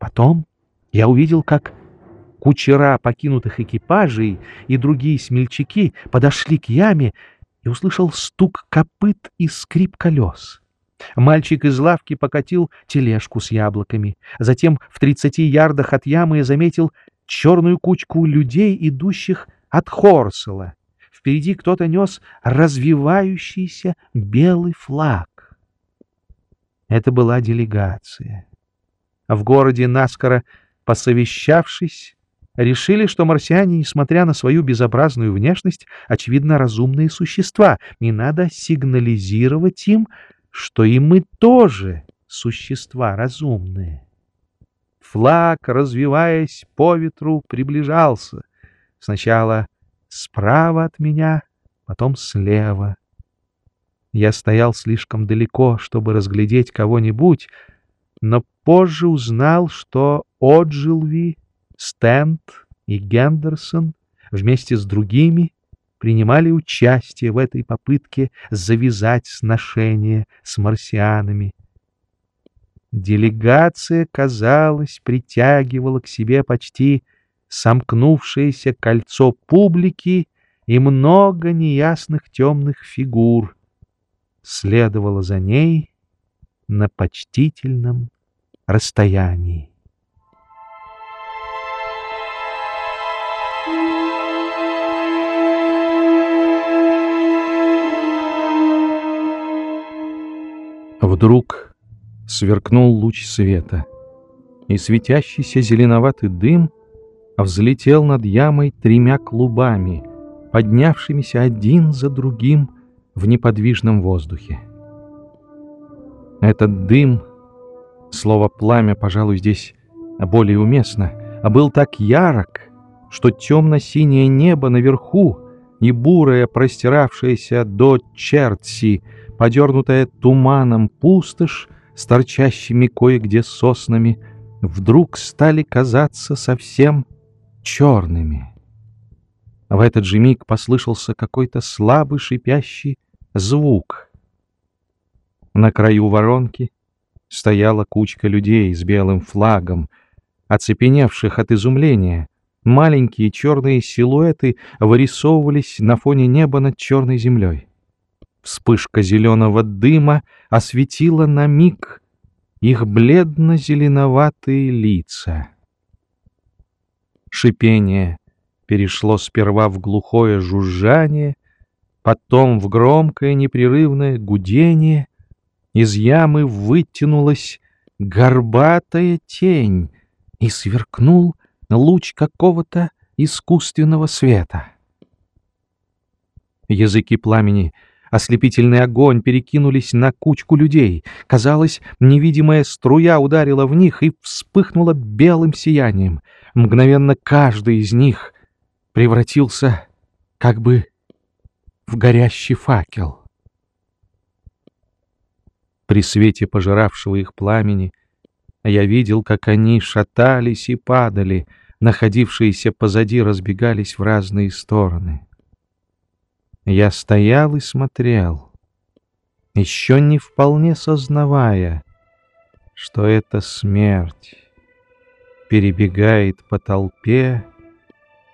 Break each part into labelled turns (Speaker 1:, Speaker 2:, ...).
Speaker 1: Потом я увидел, как кучера покинутых экипажей и другие смельчаки подошли к яме и услышал стук копыт и скрип колес. Мальчик из лавки покатил тележку с яблоками. Затем в тридцати ярдах от ямы я заметил черную кучку людей, идущих от Хорсела. Впереди кто-то нес развивающийся белый флаг. Это была делегация. В городе, наскоро посовещавшись, решили, что марсиане, несмотря на свою безобразную внешность, очевидно разумные существа, и надо сигнализировать им, что и мы тоже существа разумные. Флаг, развиваясь по ветру, приближался. Сначала справа от меня, потом слева. Я стоял слишком далеко, чтобы разглядеть кого-нибудь, но позже узнал, что Оджилви, Стенд и Гендерсон вместе с другими принимали участие в этой попытке завязать сношение с марсианами. Делегация, казалось, притягивала к себе почти сомкнувшееся кольцо публики и много неясных темных фигур следовало за ней на почтительном расстоянии. Вдруг сверкнул луч света, и светящийся зеленоватый дым взлетел над ямой тремя клубами, поднявшимися один за другим в неподвижном воздухе. Этот дым, слово «пламя», пожалуй, здесь более уместно, а был так ярок, что темно-синее небо наверху и бурая, простиравшаяся до Чертси, подернутая туманом пустошь с торчащими кое-где соснами, вдруг стали казаться совсем черными. В этот же миг послышался какой-то слабый шипящий звук. На краю воронки стояла кучка людей с белым флагом, оцепеневших от изумления. Маленькие черные силуэты вырисовывались на фоне неба над черной землей. Вспышка зеленого дыма осветила на миг их бледно-зеленоватые лица. Шипение перешло сперва в глухое жужжание, потом в громкое непрерывное гудение. Из ямы вытянулась горбатая тень и сверкнул луч какого-то искусственного света. Языки пламени — Ослепительный огонь перекинулись на кучку людей. Казалось, невидимая струя ударила в них и вспыхнула белым сиянием. Мгновенно каждый из них превратился как бы в горящий факел. При свете пожиравшего их пламени я видел, как они шатались и падали, находившиеся позади разбегались в разные стороны. Я стоял и смотрел, еще не вполне сознавая, что это смерть перебегает по толпе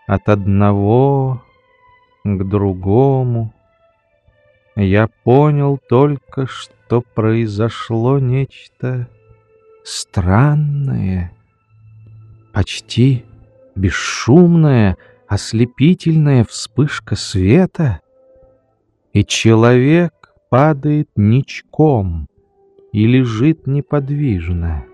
Speaker 1: от одного к другому. Я понял только, что произошло нечто странное, почти бесшумная, ослепительная вспышка света — и человек падает ничком и лежит неподвижно.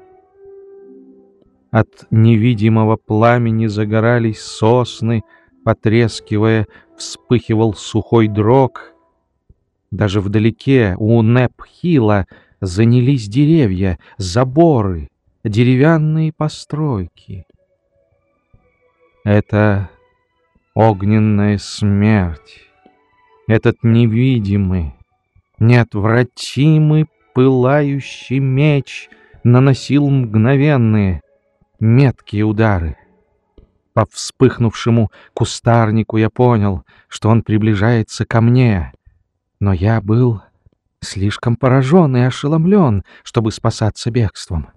Speaker 1: От невидимого пламени загорались сосны, потрескивая, вспыхивал сухой дрог. Даже вдалеке у Непхила занялись деревья, заборы, деревянные постройки. Это огненная смерть этот невидимый, неотвратимый пылающий меч наносил мгновенные, меткие удары. По вспыхнувшему кустарнику я понял, что он приближается ко мне, но я был слишком поражен и ошеломлен, чтобы спасаться бегством.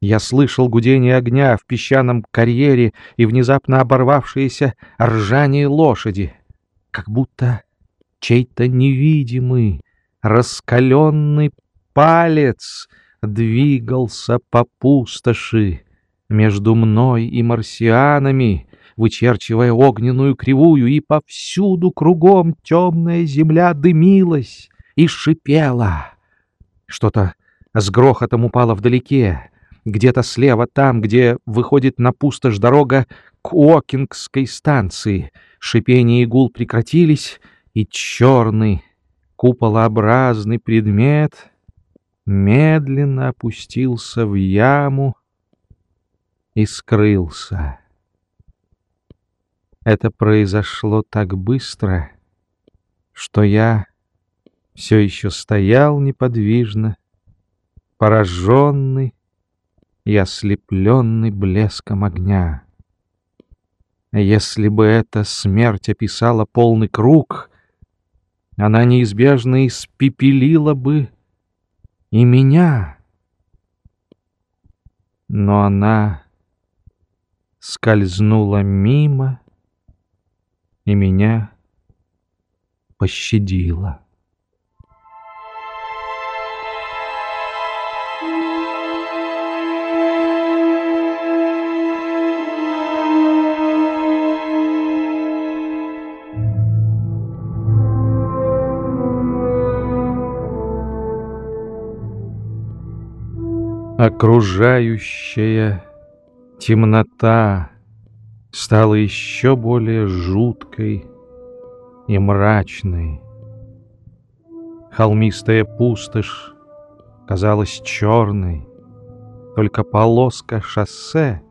Speaker 1: Я слышал гудение огня в песчаном карьере и внезапно оборвавшееся ржание лошади, как будто чей-то невидимый, раскаленный палец двигался по пустоши между мной и марсианами, вычерчивая огненную кривую, и повсюду кругом темная земля дымилась и шипела. Что-то с грохотом упало вдалеке, где-то слева, там, где выходит на пустошь дорога к Уокингской станции. Шипение и гул прекратились, и черный, куполообразный предмет медленно опустился в яму и скрылся. Это произошло так быстро, что я все еще стоял неподвижно, пораженный и ослепленный блеском огня. Если бы эта смерть описала полный круг, она неизбежно испепелила бы и меня. Но она скользнула мимо и меня пощадила. Окружающая темнота стала еще более жуткой и мрачной. Холмистая пустошь казалась черной, только полоска шоссе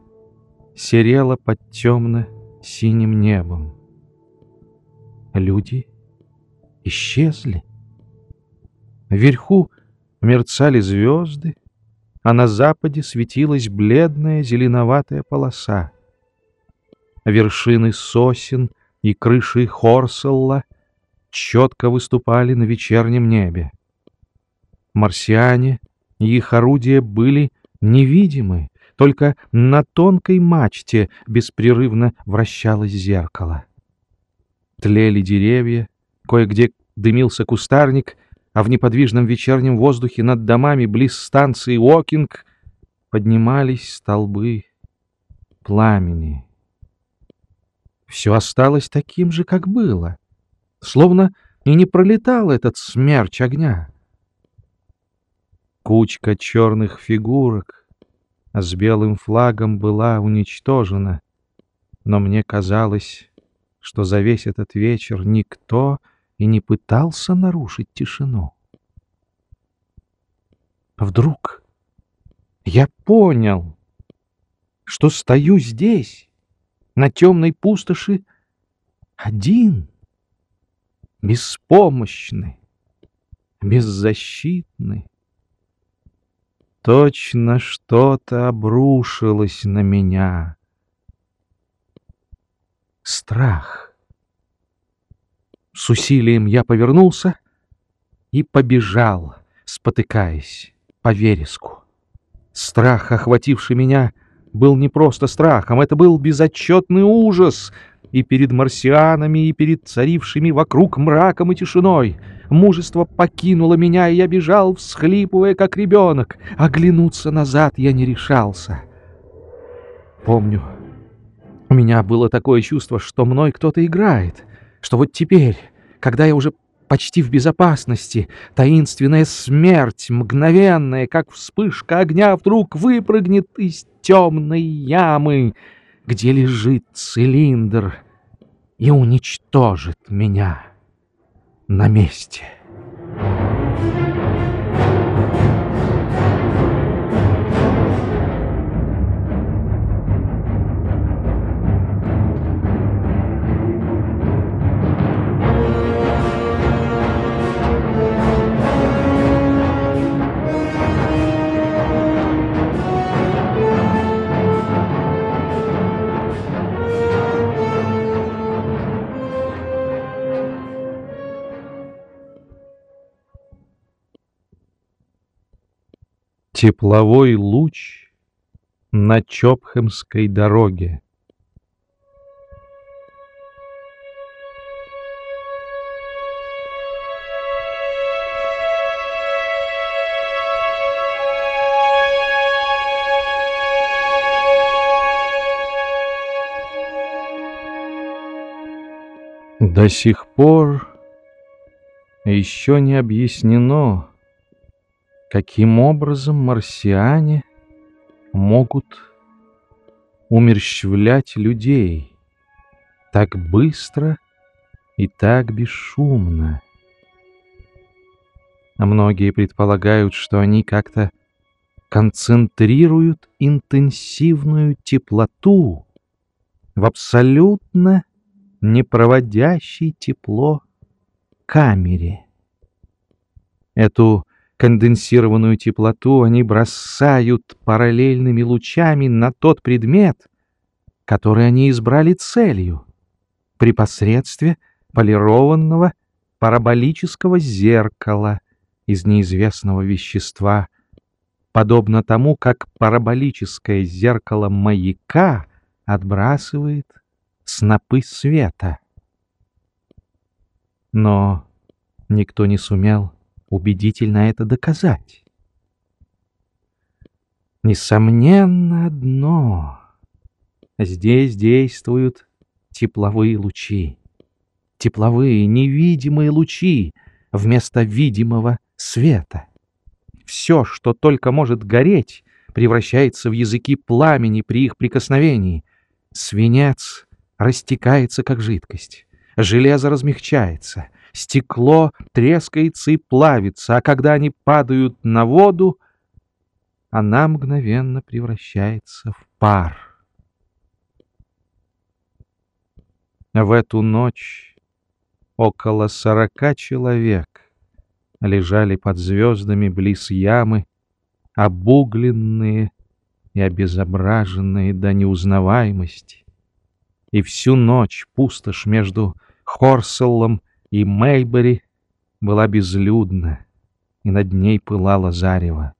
Speaker 1: серела под темно-синим небом. Люди исчезли. Вверху мерцали звезды, а на западе светилась бледная зеленоватая полоса. Вершины сосен и крыши Хорселла четко выступали на вечернем небе. Марсиане и их орудия были невидимы, только на тонкой мачте беспрерывно вращалось зеркало. Тлели деревья, кое-где дымился кустарник — а в неподвижном вечернем воздухе над домами близ станции Уокинг поднимались столбы пламени. Все осталось таким же, как было, словно и не пролетал этот смерч огня. Кучка черных фигурок с белым флагом была уничтожена, но мне казалось, что за весь этот вечер никто и не пытался нарушить тишину. Вдруг я понял, что стою здесь, на темной пустоши, один, беспомощный, беззащитный. Точно что-то обрушилось на меня. Страх. С усилием я повернулся и побежал, спотыкаясь, по вереску. Страх, охвативший меня, был не просто страхом, это был безотчетный ужас и перед марсианами, и перед царившими вокруг мраком и тишиной. Мужество покинуло меня, и я бежал, всхлипывая, как ребенок. Оглянуться назад я не решался. Помню, у меня было такое чувство, что мной кто-то играет — что вот теперь, когда я уже почти в безопасности, таинственная смерть, мгновенная, как вспышка огня, вдруг выпрыгнет из темной ямы, где лежит цилиндр, и уничтожит меня на месте. Тепловой луч на Чопхемской дороге. До сих пор еще не объяснено, каким образом марсиане могут умерщвлять людей так быстро и так бесшумно. А многие предполагают, что они как-то концентрируют интенсивную теплоту в абсолютно не проводящей тепло камере. Эту конденсированную теплоту они бросают параллельными лучами на тот предмет, который они избрали целью, при посредстве полированного параболического зеркала из неизвестного вещества, подобно тому, как параболическое зеркало маяка отбрасывает снопы света. Но никто не сумел убедительно это доказать. Несомненно одно. Здесь действуют тепловые лучи. Тепловые, невидимые лучи вместо видимого света. Все, что только может гореть, превращается в языки пламени при их прикосновении. Свинец растекается, как жидкость. Железо размягчается, стекло трескается и плавится, а когда они падают на воду, она мгновенно превращается в пар. В эту ночь около сорока человек лежали под звездами близ ямы, обугленные и обезображенные до неузнаваемости и всю ночь пустошь между Хорселлом и Мейбери была безлюдна, и над ней пылало зарево.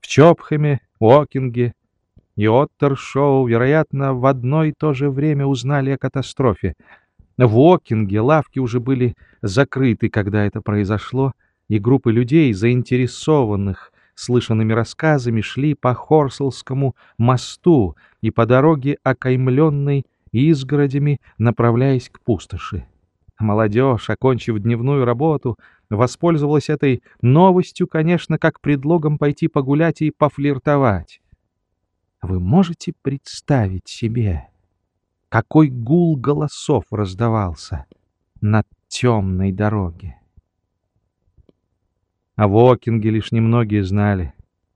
Speaker 1: В Чопхеме, Уокинге и Оттершоу, вероятно, в одно и то же время узнали о катастрофе. В Уокинге лавки уже были закрыты, когда это произошло, и группы людей, заинтересованных слышанными рассказами шли по Хорселскому мосту и по дороге, окаймленной изгородями, направляясь к пустоши. Молодежь, окончив дневную работу, воспользовалась этой новостью, конечно, как предлогом пойти погулять и пофлиртовать. Вы можете представить себе, какой гул голосов раздавался на темной дороге? А в Окинге лишь немногие знали,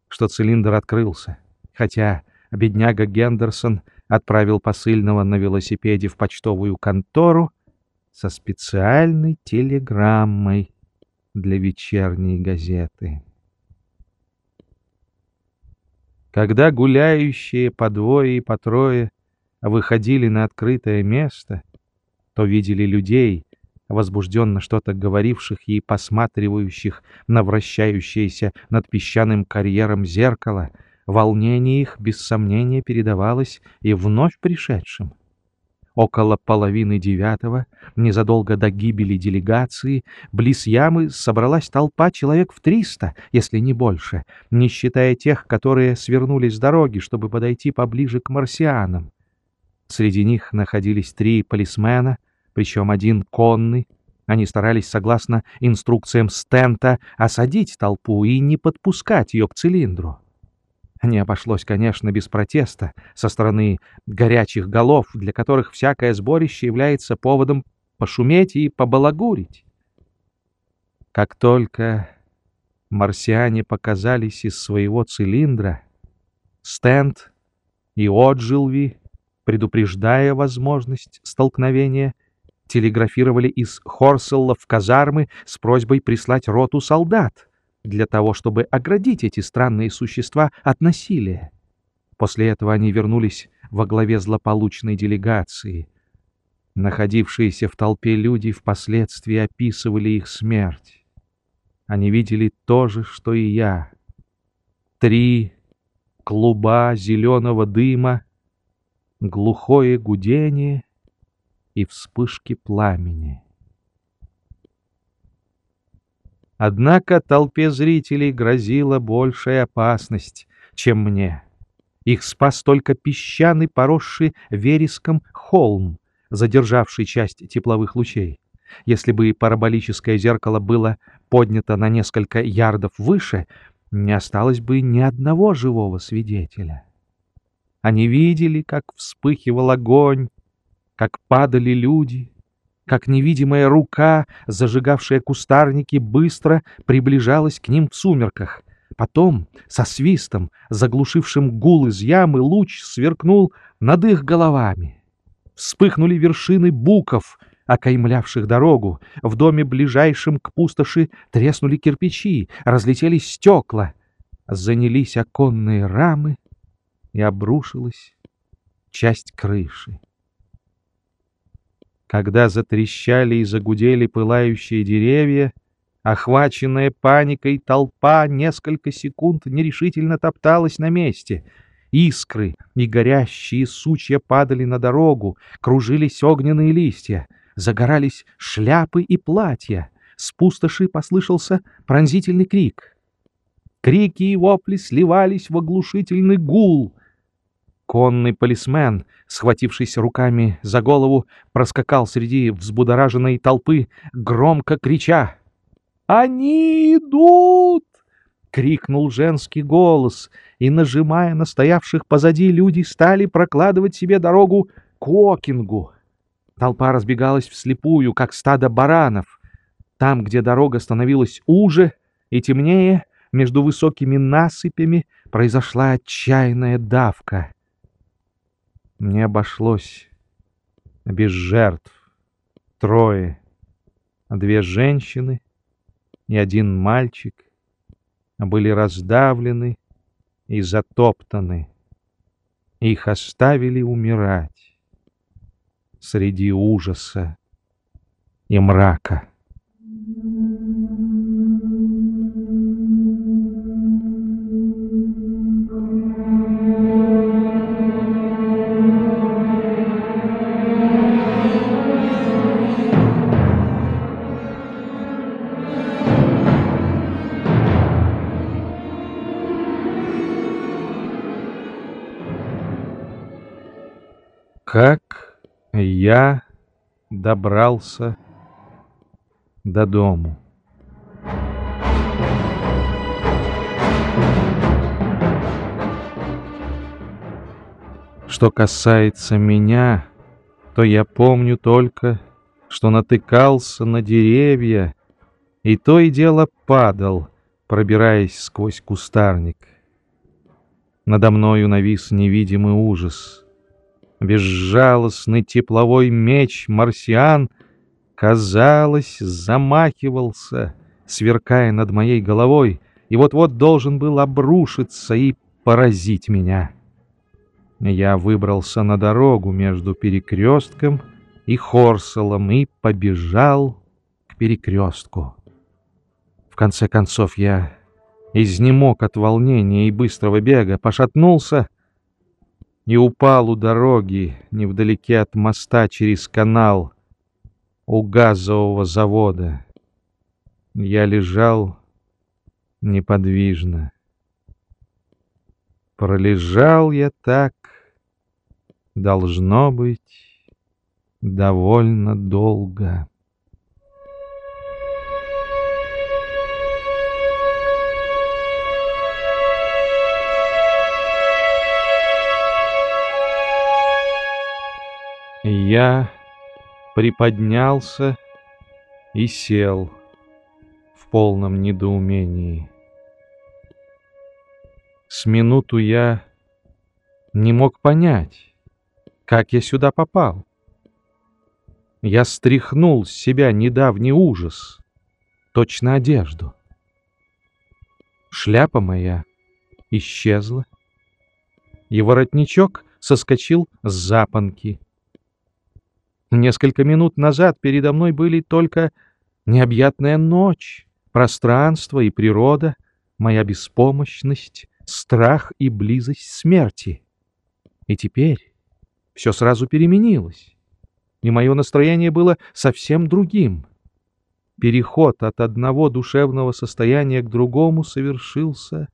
Speaker 1: что цилиндр открылся, хотя бедняга Гендерсон отправил посыльного на велосипеде в почтовую контору со специальной телеграммой для вечерней газеты. Когда гуляющие по двое и по трое выходили на открытое место, то видели людей, возбужденно что-то говоривших и посматривающих на вращающееся над песчаным карьером зеркало, волнение их без сомнения передавалось и вновь пришедшим. Около половины девятого, незадолго до гибели делегации, близ ямы собралась толпа человек в триста, если не больше, не считая тех, которые свернулись с дороги, чтобы подойти поближе к марсианам. Среди них находились три полисмена — причем один конный. Они старались, согласно инструкциям Стента, осадить толпу и не подпускать ее к цилиндру. Не обошлось, конечно, без протеста со стороны горячих голов, для которых всякое сборище является поводом пошуметь и побалагурить. Как только марсиане показались из своего цилиндра, Стент и Оджилви, предупреждая возможность столкновения, телеграфировали из Хорселла в казармы с просьбой прислать роту солдат для того, чтобы оградить эти странные существа от насилия. После этого они вернулись во главе злополучной делегации. Находившиеся в толпе люди впоследствии описывали их смерть. Они видели то же, что и я. Три клуба зеленого дыма, глухое гудение и вспышки пламени. Однако толпе зрителей грозила большая опасность, чем мне. Их спас только песчаный, поросший вереском холм, задержавший часть тепловых лучей. Если бы параболическое зеркало было поднято на несколько ярдов выше, не осталось бы ни одного живого свидетеля. Они видели, как вспыхивал огонь, как падали люди, как невидимая рука, зажигавшая кустарники, быстро приближалась к ним в сумерках. Потом, со свистом, заглушившим гул из ямы, луч сверкнул над их головами. Вспыхнули вершины буков, окаймлявших дорогу. В доме, ближайшем к пустоши, треснули кирпичи, разлетелись стекла. Занялись оконные рамы, и обрушилась часть крыши. Когда затрещали и загудели пылающие деревья, охваченная паникой толпа несколько секунд нерешительно топталась на месте. Искры и горящие сучья падали на дорогу, кружились огненные листья, загорались шляпы и платья. С пустоши послышался пронзительный крик. Крики и вопли сливались в оглушительный гул — Конный полисмен, схватившись руками за голову, проскакал среди взбудораженной толпы, громко крича. «Они идут!» — крикнул женский голос, и, нажимая на стоявших позади, люди стали прокладывать себе дорогу к Окингу. Толпа разбегалась вслепую, как стадо баранов. Там, где дорога становилась уже и темнее, между высокими насыпями произошла отчаянная давка. Мне обошлось без жертв. Трое. Две женщины и один мальчик были раздавлены и затоптаны. Их оставили умирать среди ужаса и мрака. Как я добрался до дому. Что касается меня, то я помню только, что натыкался на деревья и то и дело падал, пробираясь сквозь кустарник. Надо мною навис невидимый ужас — Безжалостный тепловой меч марсиан, казалось, замахивался, сверкая над моей головой, и вот-вот должен был обрушиться и поразить меня. Я выбрался на дорогу между перекрестком и Хорселом и побежал к перекрестку. В конце концов я изнемог от волнения и быстрого бега, пошатнулся и упал у дороги, невдалеке от моста через канал, у газового завода. Я лежал неподвижно. Пролежал я так, должно быть, довольно долго. Я приподнялся и сел в полном недоумении. С минуту я не мог понять, как я сюда попал. Я стряхнул с себя недавний ужас, точно одежду. Шляпа моя исчезла, и воротничок соскочил с запонки — Несколько минут назад передо мной были только необъятная ночь, пространство и природа, моя беспомощность, страх и близость смерти. И теперь все сразу переменилось, и мое настроение было совсем другим. Переход от одного душевного состояния к другому совершился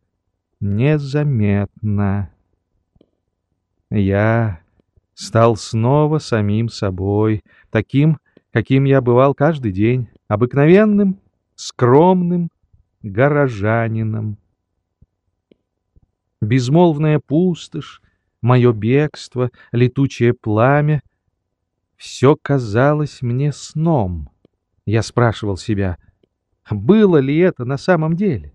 Speaker 1: незаметно. Я стал снова самим собой, таким, каким я бывал каждый день, обыкновенным, скромным горожанином. Безмолвная пустошь, мое бегство, летучее пламя — все казалось мне сном. Я спрашивал себя, было ли это на самом деле?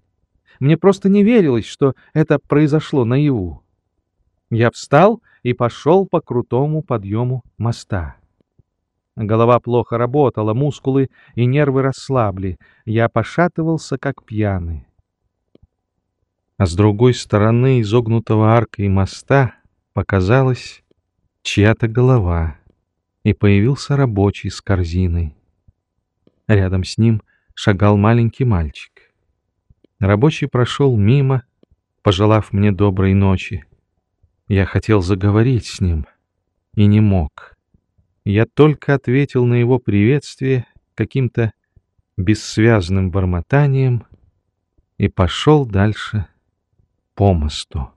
Speaker 1: Мне просто не верилось, что это произошло наяву. Я встал и пошел по крутому подъему моста. Голова плохо работала, мускулы и нервы расслабли. Я пошатывался, как пьяный. А с другой стороны изогнутого аркой моста показалась чья-то голова, и появился рабочий с корзиной. Рядом с ним шагал маленький мальчик. Рабочий прошел мимо, пожелав мне доброй ночи. Я хотел заговорить с ним и не мог. Я только ответил на его приветствие каким-то бессвязным бормотанием и пошел дальше по мосту.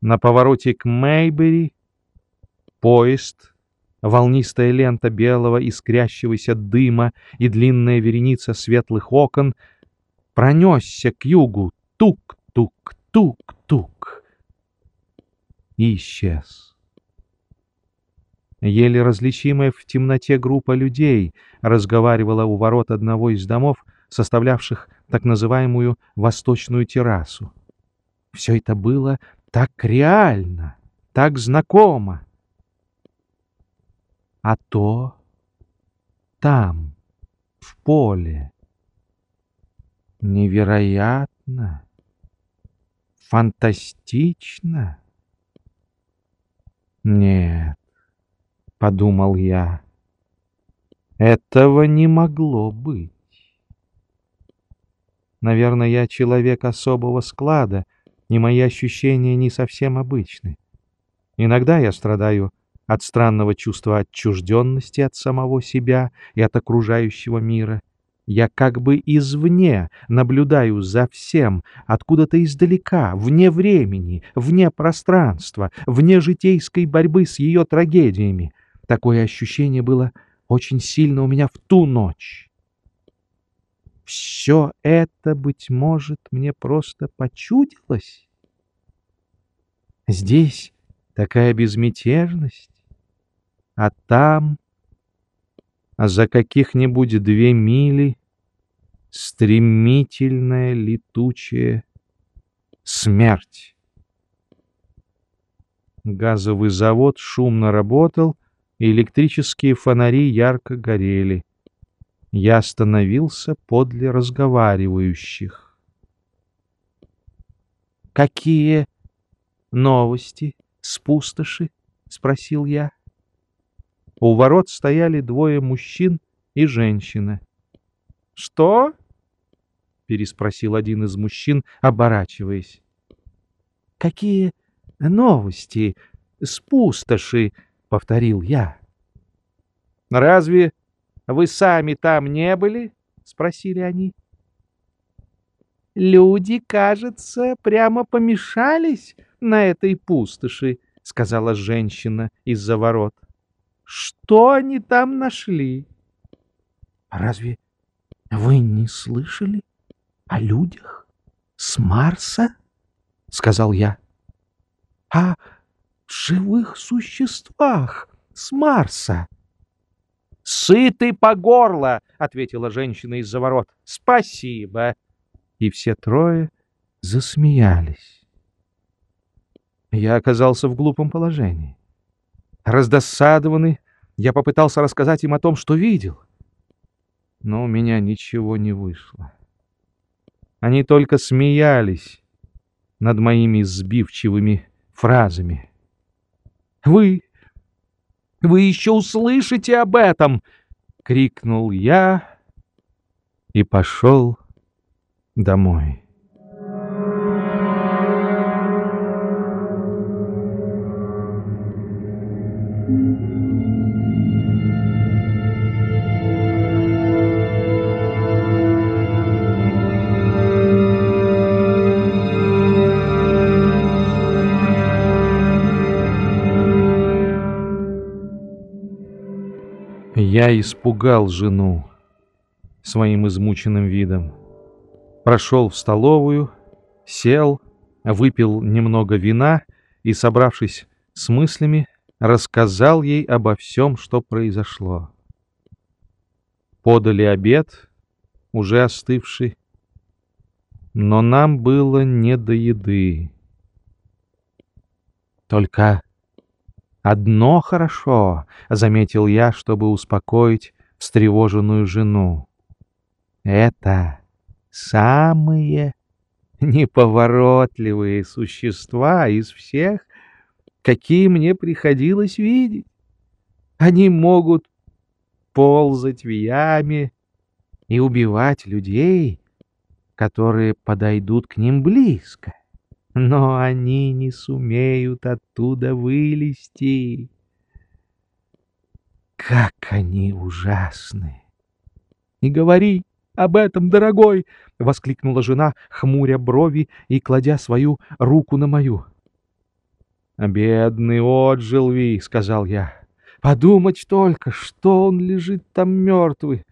Speaker 1: На повороте к Мейбери поезд, волнистая лента белого искрящегося дыма и длинная вереница светлых окон пронесся к югу тук-тук-тук-тук и исчез. Еле различимая в темноте группа людей разговаривала у ворот одного из домов, составлявших так называемую «восточную террасу». Все это было так реально, так знакомо. А то там, в поле, невероятно, фантастично. Нет, — подумал я, — этого не могло быть. Наверное, я человек особого склада, и мои ощущения не совсем обычны. Иногда я страдаю от странного чувства отчужденности от самого себя и от окружающего мира. Я как бы извне наблюдаю за всем, откуда-то издалека, вне времени, вне пространства, вне житейской борьбы с ее трагедиями. Такое ощущение было очень сильно у меня в ту ночь. Все это, быть может, мне просто почудилось? Здесь такая безмятежность, а там, а за каких-нибудь две мили, стремительная летучая смерть. Газовый завод шумно работал, и электрические фонари ярко горели. Я остановился подле разговаривающих. «Какие новости с пустоши?» — спросил я. У ворот стояли двое мужчин и женщина. «Что?» — переспросил один из мужчин, оборачиваясь. «Какие новости с пустоши?» — повторил я. «Разве вы сами там не были?» — спросили они. «Люди, кажется, прямо помешались на этой пустоши», — сказала женщина из-за ворот. «Что они там нашли?» «Разве вы не слышали о людях с Марса?» — сказал я. «О живых существах с Марса?» «Сытый по горло!» — ответила женщина из-за ворот. «Спасибо!» И все трое засмеялись. Я оказался в глупом положении. Раздосадованный, я попытался рассказать им о том, что видел. Но у меня ничего не вышло. Они только смеялись над моими сбивчивыми фразами. «Вы вы еще услышите об этом!» — крикнул я и пошел домой. Я испугал жену своим измученным видом. Прошел в столовую, сел, выпил немного вина и, собравшись с мыслями, рассказал ей обо всем, что произошло. Подали обед, уже остывший, но нам было не до еды. Только одно хорошо, — заметил я, чтобы успокоить встревоженную жену. Это самые неповоротливые существа из всех, какие мне приходилось видеть. Они могут ползать в яме и убивать людей, которые подойдут к ним близко. Но они не сумеют оттуда вылезти. Как они ужасны! Не говори об этом, дорогой! — воскликнула жена, хмуря брови и кладя свою руку на мою. «Бедный Отжилви!» — сказал я. «Подумать только, что он лежит там мертвый!»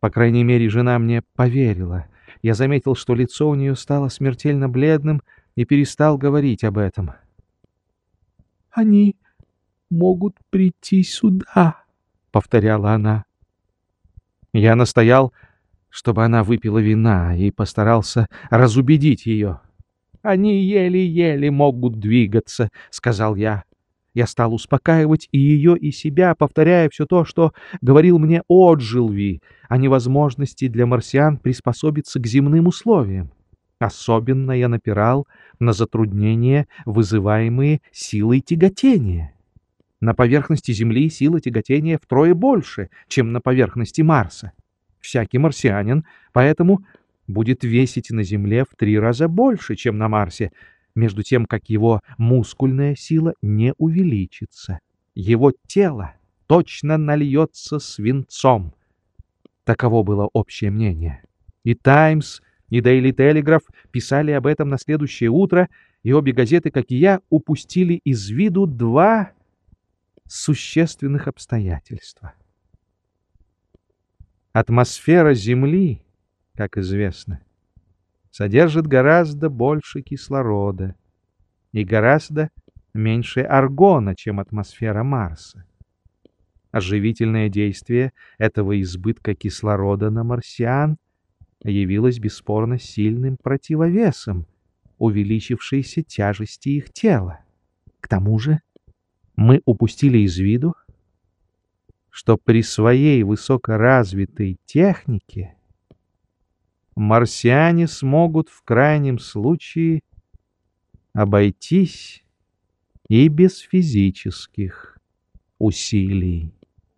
Speaker 1: По крайней мере, жена мне поверила. Я заметил, что лицо у нее стало смертельно бледным и перестал говорить об этом. «Они могут прийти сюда», — повторяла она. Я настоял, чтобы она выпила вина, и постарался разубедить ее. «Они еле-еле могут двигаться», — сказал я. Я стал успокаивать и ее, и себя, повторяя все то, что говорил мне Отжилви о невозможности для марсиан приспособиться к земным условиям. Особенно я напирал на затруднения, вызываемые силой тяготения. На поверхности Земли сила тяготения втрое больше, чем на поверхности Марса. Всякий марсианин поэтому будет весить на Земле в три раза больше, чем на Марсе, между тем как его мускульная сила не увеличится. Его тело точно нальется свинцом. Таково было общее мнение. И «Таймс», и «Дейли Телеграф» писали об этом на следующее утро, и обе газеты, как и я, упустили из виду два существенных обстоятельства. Атмосфера Земли, как известно, содержит гораздо больше кислорода и гораздо меньше аргона, чем атмосфера Марса. Оживительное действие этого избытка кислорода на марсиан явилось бесспорно сильным противовесом увеличившейся тяжести их тела. К тому же мы упустили из виду, что при своей высокоразвитой технике марсиане смогут в крайнем случае обойтись и без физических усилий.